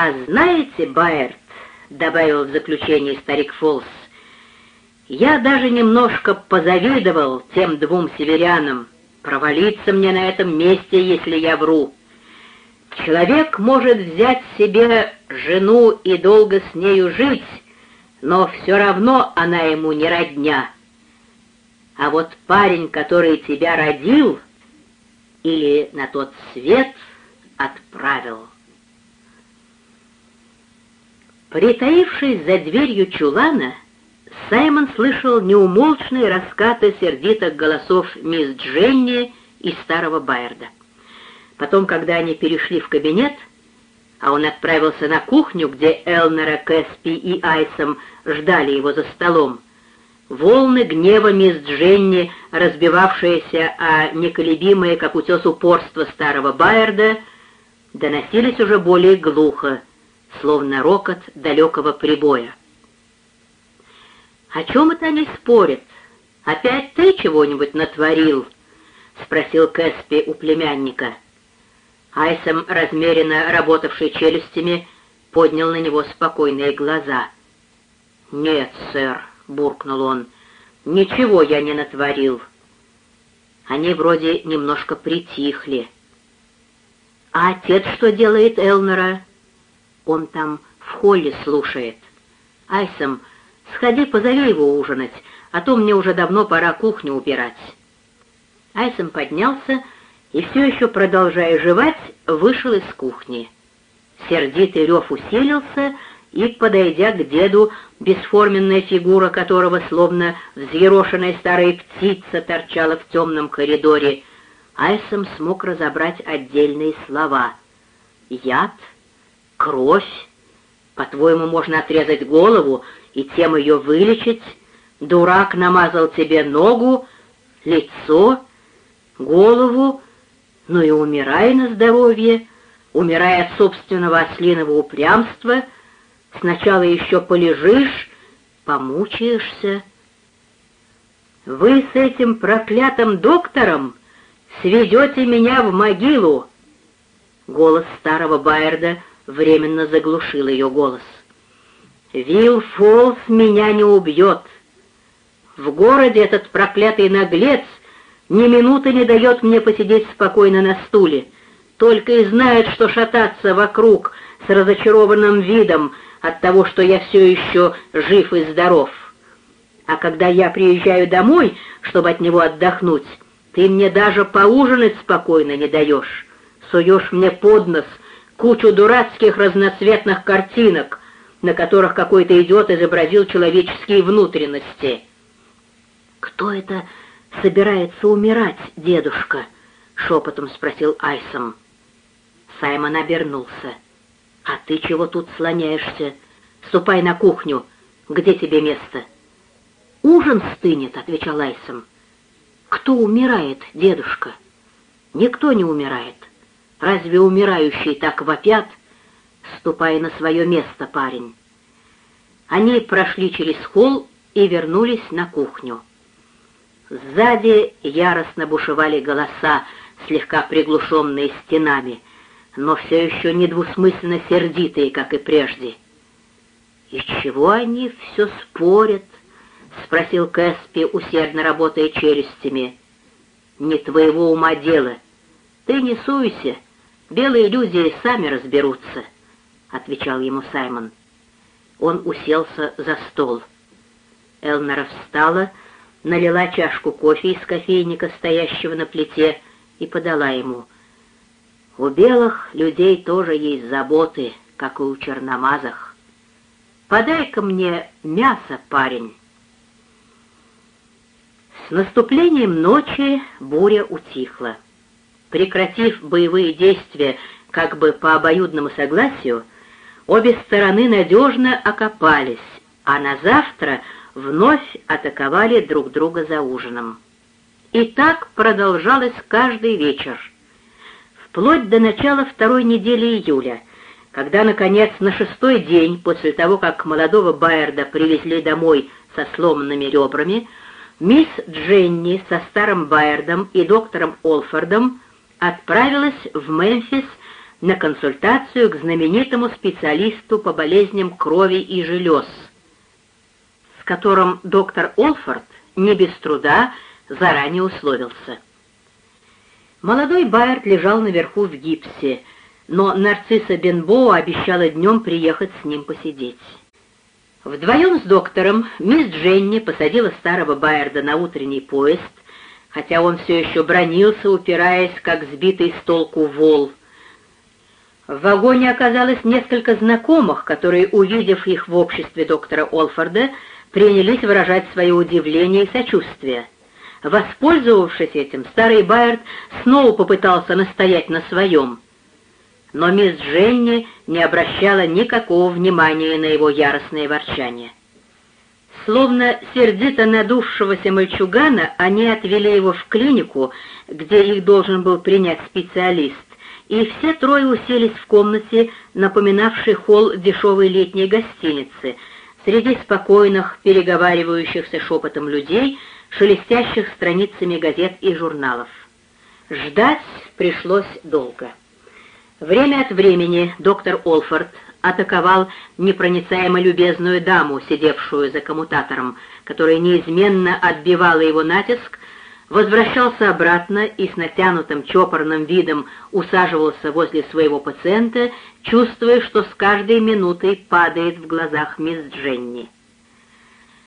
«А знаете, Байерт, — добавил в заключение старик Фолс, — я даже немножко позавидовал тем двум северянам. Провалиться мне на этом месте, если я вру. Человек может взять себе жену и долго с нею жить, но все равно она ему не родня. А вот парень, который тебя родил или на тот свет отправил. Притаившись за дверью чулана, Саймон слышал неумолчные раскаты сердитых голосов мисс Дженни и старого Байерда. Потом, когда они перешли в кабинет, а он отправился на кухню, где Элнера, Кэспи и Айсом ждали его за столом, волны гнева мисс Дженни, разбивавшиеся о неколебимое, как утес упорство старого Байерда, доносились уже более глухо, словно рокот далекого прибоя. «О чем это они спорят? Опять ты чего-нибудь натворил?» — спросил Кэспи у племянника. Айсом, размеренно работавший челюстями, поднял на него спокойные глаза. «Нет, сэр», — буркнул он, — «ничего я не натворил». Они вроде немножко притихли. «А отец что делает, Элнера?» Он там в холле слушает. Айсом, сходи, позови его ужинать, а то мне уже давно пора кухню убирать. Айсом поднялся и, все еще продолжая жевать, вышел из кухни. Сердитый рев усилился, и, подойдя к деду, бесформенная фигура которого, словно взъерошенная старая птица, торчала в темном коридоре, Айсом смог разобрать отдельные слова. «Яд», Кровь? По-твоему, можно отрезать голову и тем ее вылечить? Дурак намазал тебе ногу, лицо, голову, ну и умирай на здоровье, умирай от собственного ослиного упрямства, сначала еще полежишь, помучаешься. Вы с этим проклятым доктором сведете меня в могилу. Голос старого Байерда временно заглушил ее голос. «Вилл Фолс меня не убьет. В городе этот проклятый наглец ни минуты не дает мне посидеть спокойно на стуле, только и знает, что шататься вокруг с разочарованным видом от того, что я все еще жив и здоров. А когда я приезжаю домой, чтобы от него отдохнуть, ты мне даже поужинать спокойно не даешь, суешь мне под нос — кучу дурацких разноцветных картинок, на которых какой-то идиот изобразил человеческие внутренности. «Кто это собирается умирать, дедушка?» — шепотом спросил Айсом. Саймон обернулся. «А ты чего тут слоняешься? Ступай на кухню. Где тебе место?» «Ужин стынет», — отвечал Айсом. «Кто умирает, дедушка?» «Никто не умирает. Разве умирающие так вопят? Ступай на свое место, парень. Они прошли через холл и вернулись на кухню. Сзади яростно бушевали голоса, слегка приглушенные стенами, но все еще недвусмысленно сердитые, как и прежде. «И чего они все спорят?» — спросил Кэспи, усердно работая челюстями. «Не твоего ума дело. Ты не суйся, Белые люди сами разберутся», — отвечал ему Саймон. Он уселся за стол. Элнера встала, налила чашку кофе из кофейника, стоящего на плите, и подала ему. «У белых людей тоже есть заботы, как и у черномазых. Подай-ка мне мясо, парень». С наступлением ночи буря утихла. Прекратив боевые действия как бы по обоюдному согласию, обе стороны надежно окопались, а на завтра вновь атаковали друг друга за ужином. И так продолжалось каждый вечер, вплоть до начала второй недели июля, когда, наконец, на шестой день после того, как молодого Байерда привезли домой со сломанными ребрами, мисс Дженни со старым Байердом и доктором Олфордом отправилась в Мемфис на консультацию к знаменитому специалисту по болезням крови и желез, с которым доктор Олфорд не без труда заранее условился. Молодой Байерт лежал наверху в гипсе, но нарцисса Бенбоу обещала днем приехать с ним посидеть. Вдвоем с доктором мисс Дженни посадила старого Байерда на утренний поезд, хотя он все еще бронился, упираясь, как сбитый с толку вол. В вагоне оказалось несколько знакомых, которые, увидев их в обществе доктора Олфорда, принялись выражать свое удивление и сочувствие. Воспользовавшись этим, старый Байерд снова попытался настоять на своем. Но мисс Дженни не обращала никакого внимания на его яростное ворчание. Словно сердито надувшегося мальчугана, они отвели его в клинику, где их должен был принять специалист, и все трое уселись в комнате, напоминавшей холл дешевой летней гостиницы, среди спокойных, переговаривающихся шепотом людей, шелестящих страницами газет и журналов. Ждать пришлось долго. Время от времени доктор Олфорд атаковал непроницаемо любезную даму, сидевшую за коммутатором, которая неизменно отбивала его натиск, возвращался обратно и с натянутым чопорным видом усаживался возле своего пациента, чувствуя, что с каждой минутой падает в глазах мисс Дженни.